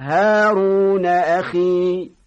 هارون أخي.